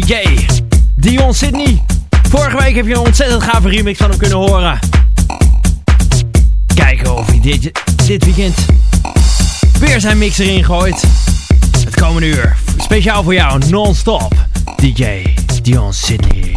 DJ Dion Sydney. Vorige week heb je een ontzettend gave remix van hem kunnen horen. Kijken of hij dit, dit weekend weer zijn mix erin gooit. Het komende uur. Speciaal voor jou, non-stop. DJ Dion Sydney.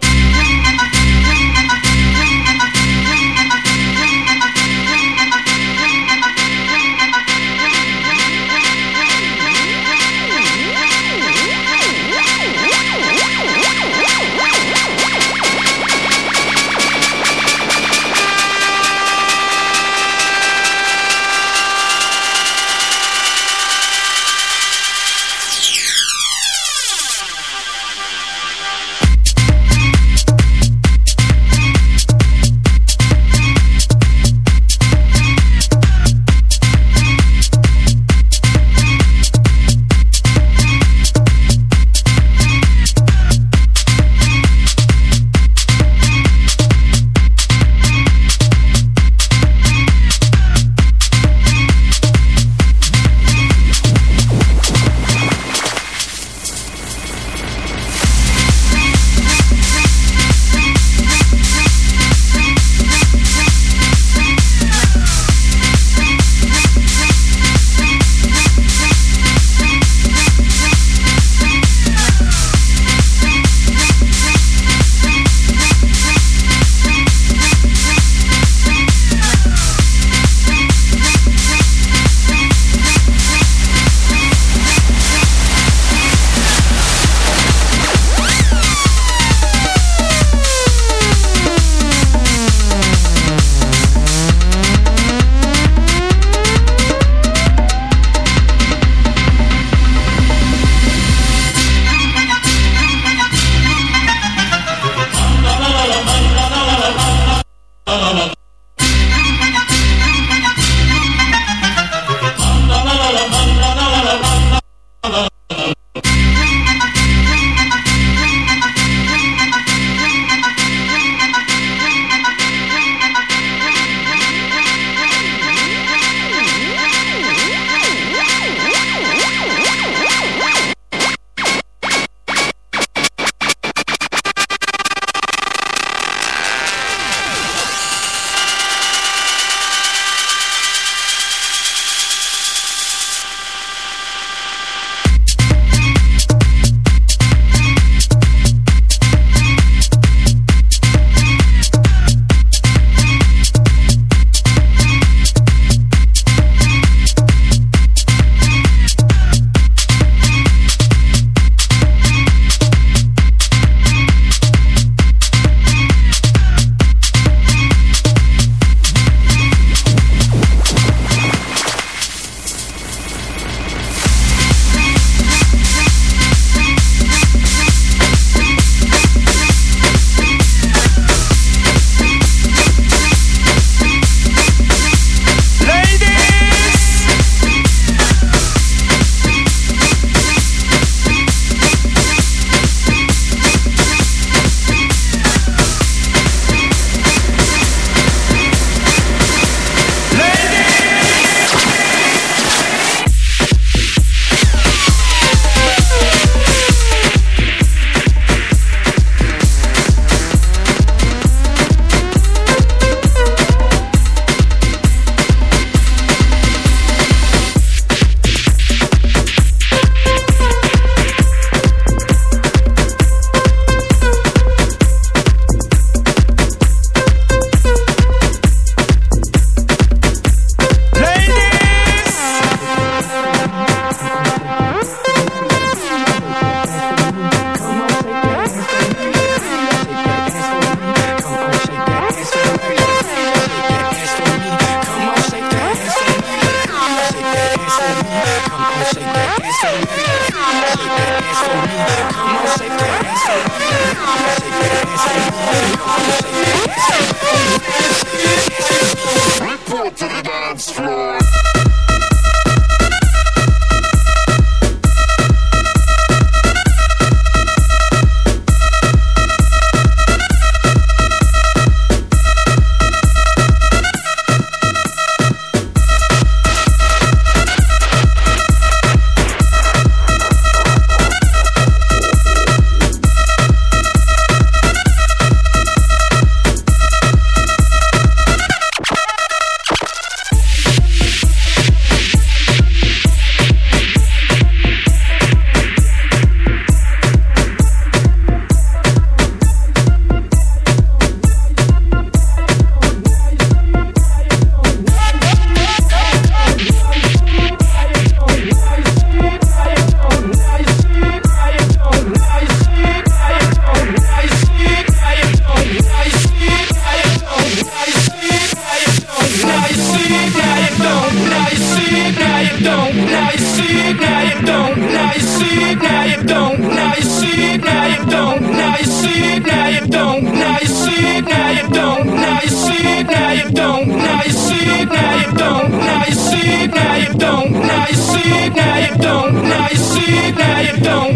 see, now you don't, now you see, now you don't, now you see, now you don't.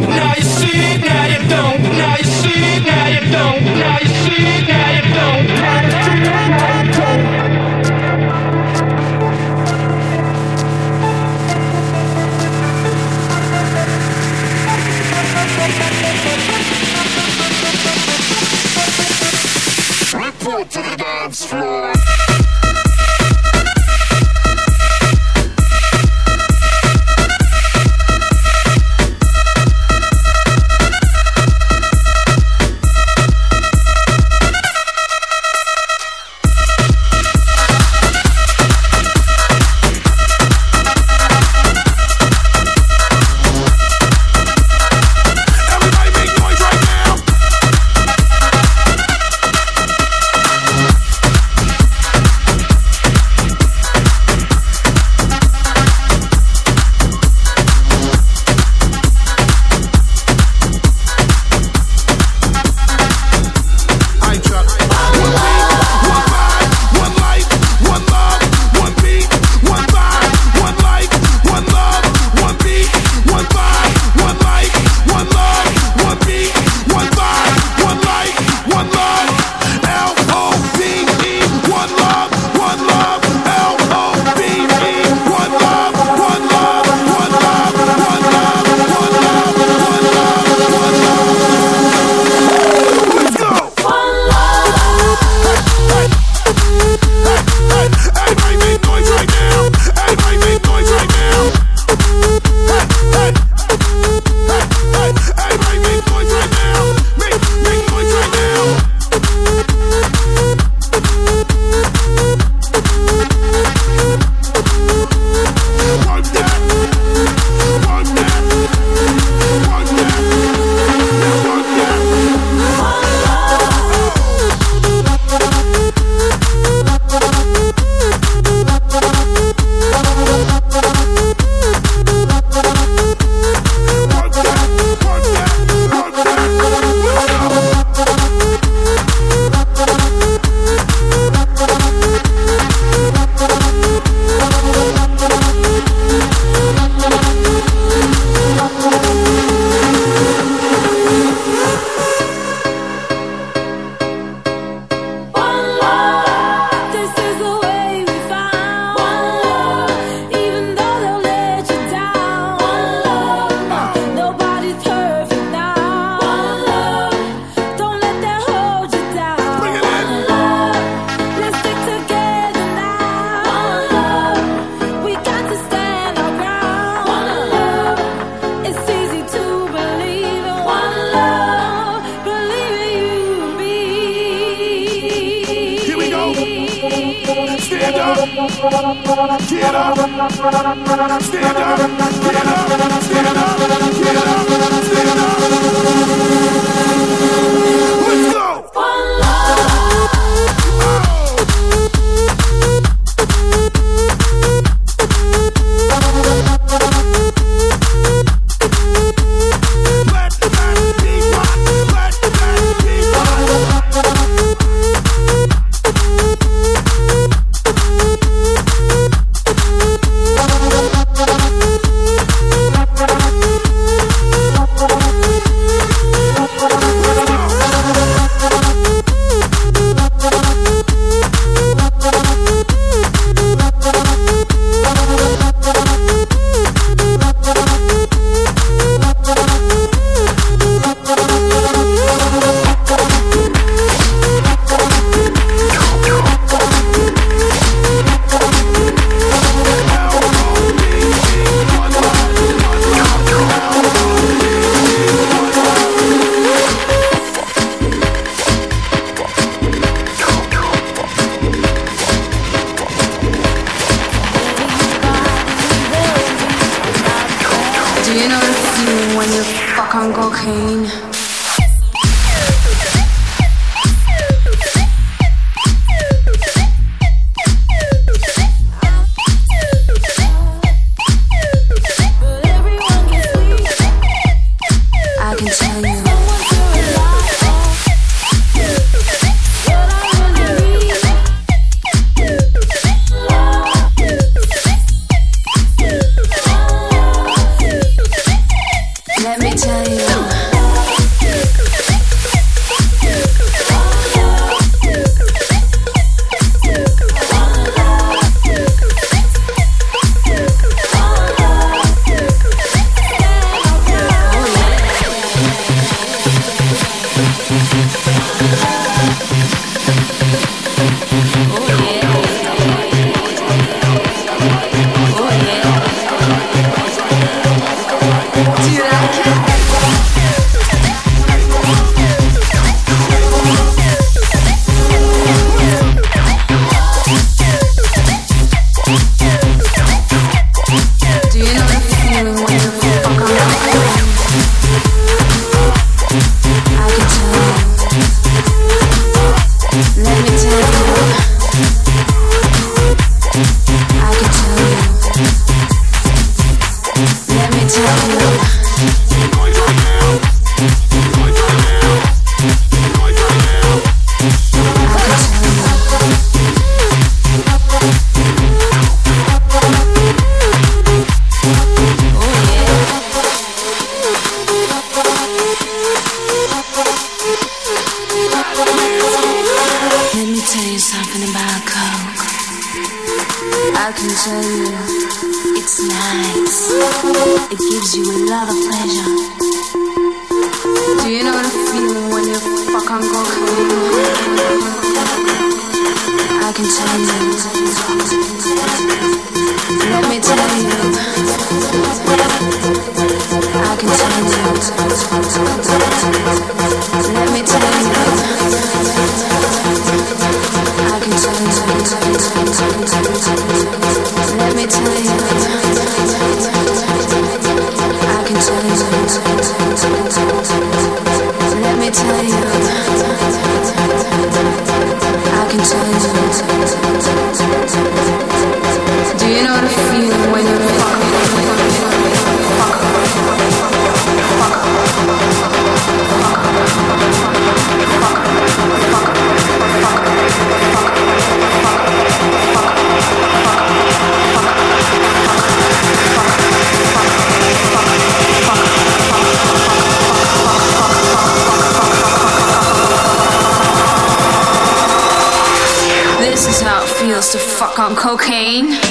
To fuck on cocaine.